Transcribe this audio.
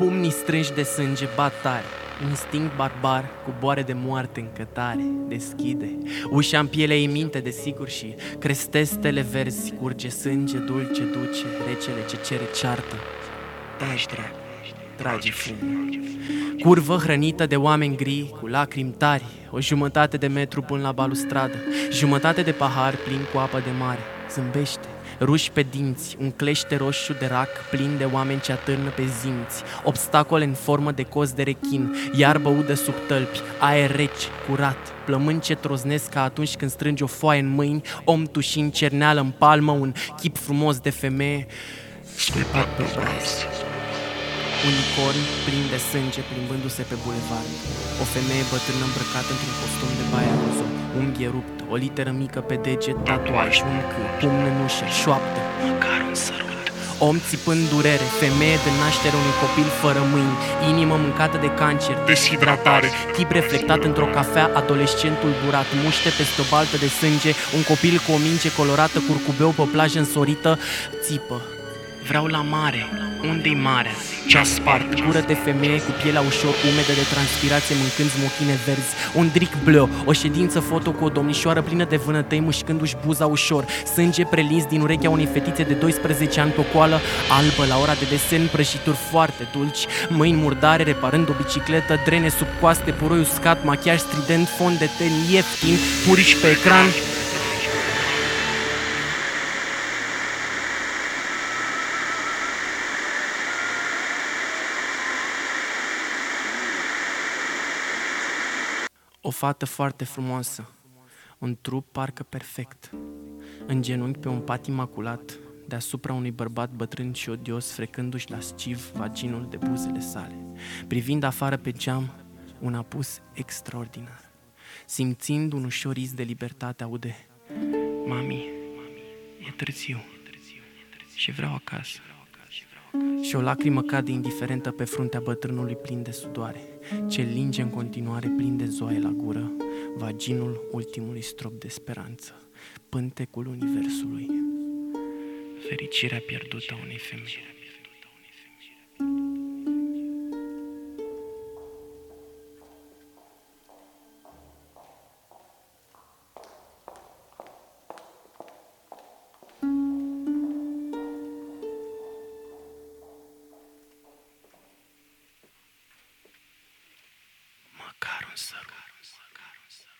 Pumnii strânși de sânge bat tare. Instinct barbar cu boare de moarte în cătare Deschide. Ușa în pielea minte de sigur și Crestestele verzi Curge sânge dulce duce Recele ce cere ceartă. Taci drag Trage fum. Curvă hrănită de oameni gri Cu lacrimi tari O jumătate de metru până la balustradă Jumătate de pahar plin cu apă de mare. Zâmbește ruși pe dinți, un clește roșu de rac plin de oameni ce atârnă pe zinți, obstacole în formă de cos de rechin, iarbă udă sub tălpi, aer reci, curat, plămâni ce troznesc ca atunci când strângi o foaie în mâini, om tușind cerneală în palmă, un chip frumos de femeie, sclepat pe obraz. Unicorn plin de sânge plimbându-se pe bulevard. O femeie bătrână îmbrăcată într-un costum de baia roză, unghie ruptă, o literă mică pe deget, tatuaj, un C, pumn în ușă, șoaptă, măcar un sărut. Om țipând durere, femeie de naștere unui copil fără mâini, inimă mâncată de cancer, Deshidratare tip reflectat într-o cafea, adolescentul burat, muște peste o baltă de sânge, un copil cu o minge colorată, curcubeu pe plajă însorită, țipă. Vreau la mare. Unde-i marea? Ce-a spart Gură de femeie cu pielea ușor umedă de transpirație mâncând smochine verzi Un dric bleu, o ședință foto cu o domnișoară plină de vânătăi mușcându-și buza ușor Sânge prelins din urechea unei fetițe de 12 ani pe o coală albă la ora de desen Prăjituri foarte dulci, mâini murdare reparând o bicicletă Drene sub coaste, puroi uscat, machiaj strident, fond de ten ieftin Purici pe ecran O fată foarte frumoasă, un trup parcă perfect, în genunchi pe un pat imaculat, deasupra unui bărbat bătrân și odios, frecându-și la sciv vaginul de buzele sale. Privind afară pe geam, un apus extraordinar. Simțind un ușor iz de libertate, aude Mami, e târziu și vreau acasă. Și o lacrimă cade indiferentă pe fruntea bătrânului plin de sudoare, ce linge în continuare plin de zoaie la gură, vaginul ultimului strop de speranță, pântecul universului, fericirea pierdută a unei femei. caroça.